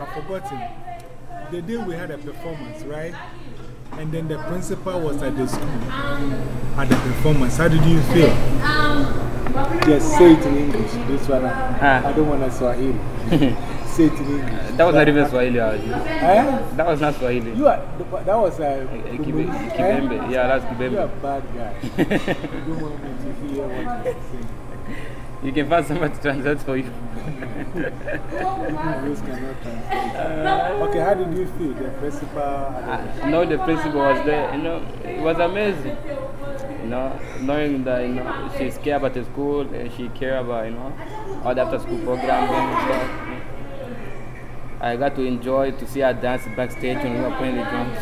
I've forgotten. The day we had a performance, right? And then the principal was at the school at the performance. How did you feel? Just say it in English. This one, I, I don't want to Swahili. say it in English. That was not even Swahili. Eh? That was not Swahili. You are, that was a. Uh, Kibe- Kibembe. Yeah, that's You are a bad guy. you don't want me to hear what you're saying. You can find somebody to translate for you. Translate. Okay, how did you feel? The principal. I know the principal was there, you know, it was amazing. You know, knowing that, you know, she's care about the school, and she care about, you know, all the after school programs and stuff. I got to enjoy to see her dance backstage when we were playing the drums.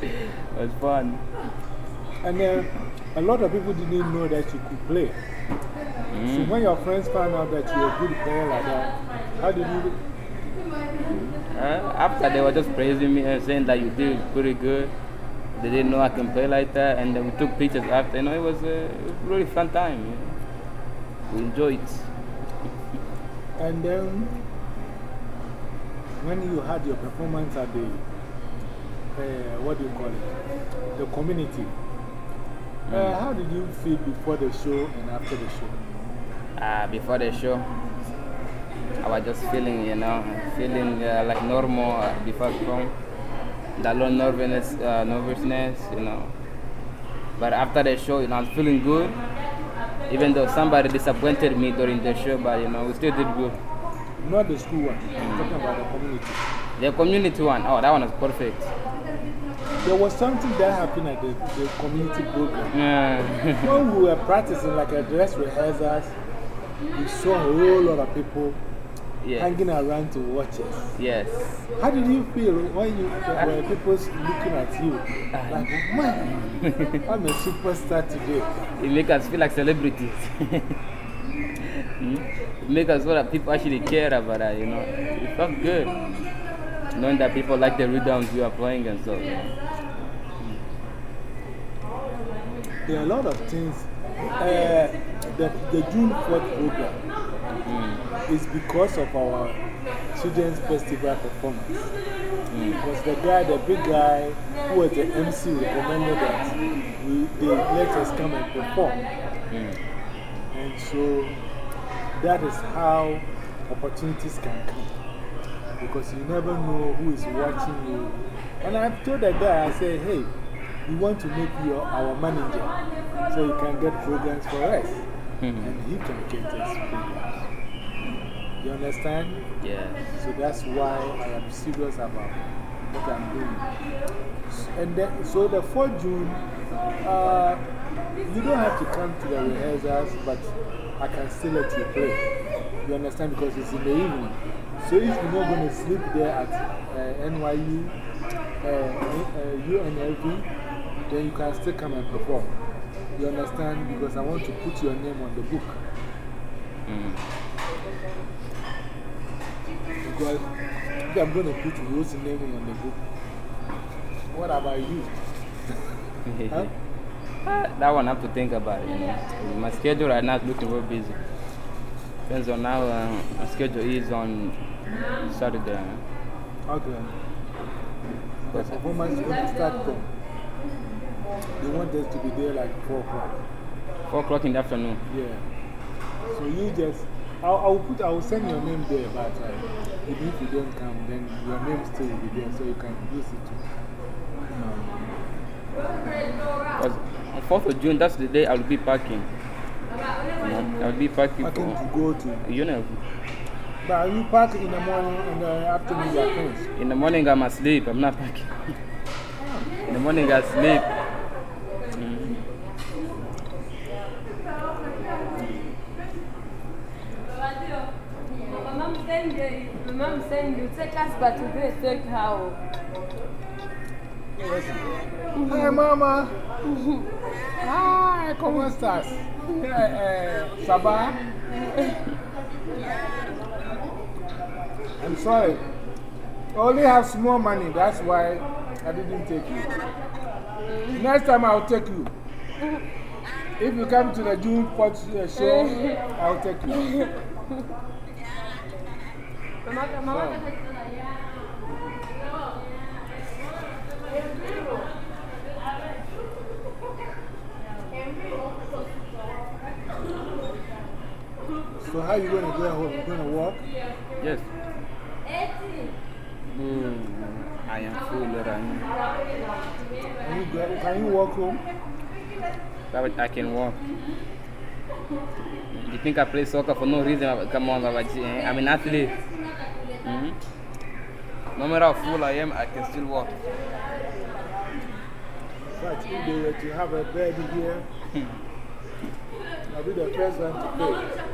it was fun. And uh, a lot of people didn't know that you could play. So when your friends found out that you're a good player like that, how did you? Uh, after they were just praising me and saying that you did pretty good. They didn't know I can play like that, and then we took pictures after. You know, it was a, it was a really fun time. You know. We enjoyed it. And then when you had your performance at the, uh, what do you call it? The community. Uh, how did you feel before the show and after the show? Uh, before the show, I was just feeling, you know, feeling uh, like normal uh, before come. That little nervousness, uh, nervousness, you know. But after the show, you know, I was feeling good. Even though somebody disappointed me during the show, but you know, we still did good. Not the school one, I'm talking about the community. The community one, oh, that one is perfect. There was something that happened at the, the community program. Yeah. when we were practicing, like a dress rehearsals, we saw a whole lot of people yeah. hanging around to watch us. Yes. How did you feel when you when people looking at you? Like, man, I'm a superstar today. It make us feel like celebrities. Hmm? It make us feel that people actually care about us, you know. It felt good. Knowing that people like the rhythms we are playing and so. There are a lot of things. Uh, the, the June 4th program hmm. is because of our Children's Festival performance. Hmm. Because the guy, the big guy who was the MC, recommended that we, they let us come and perform. Hmm. And so that is how opportunities can come. Because you never know who is watching you. And I told the guy, I said, hey, we want to make you our manager so you can get programs for us. And he can get us programs. You understand? Yeah. So that's why I am serious about what I'm doing. And then, so the 4th June, uh, you don't have to come to the rehearsals, but I can still let you play. You understand? Because it's in the evening. So if you're not going to sleep there at uh, NYU, uh, uh, UNLV, then you can still come and perform. You understand? Because I want to put your name on the book. Because if I'm going to put Rose's name on the book, what about you? Huh? that one I have to think about. You know. My schedule right now is looking real busy. Depends on how uh, my schedule is on Saturday. Okay. Performance is going to start from. They want us to be there like 4 o'clock. 4 o'clock in the afternoon. Yeah. So you just. I'll, I'll, put, I'll send your name there, but uh, even if you don't come, then your name still will be there so you can use it too. Because on 4th of June, that's the day I'll be packing. You know, I'll be packing I can go to. You know, But you park in the morning and the afternoon you are finished. in the morning I'm asleep. I'm not packing. in the morning I sleep. Mm. Maman me send, maman me send, tu sais, classe pas Hi, Mama. Hi, ¿cómo estás? Eh, eh, Sabah? I'm sorry. I only have small money, that's why I didn't take you. Next time I'll take you. If you come to the June 4th show, I'll take you. Mamá, mamá, So how are you going to get home? You going to walk? Yes. Mm, I am full right you, go, can you walk home? I can walk. You think I play soccer for no reason? Come on, Baba. Eh? I'm an athlete. Mhm. No matter how full I am, I can still walk. But if they were to have a bed here, I'll be the first one to pay.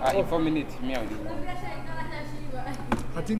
Ah, in four minutes, me, I'll do.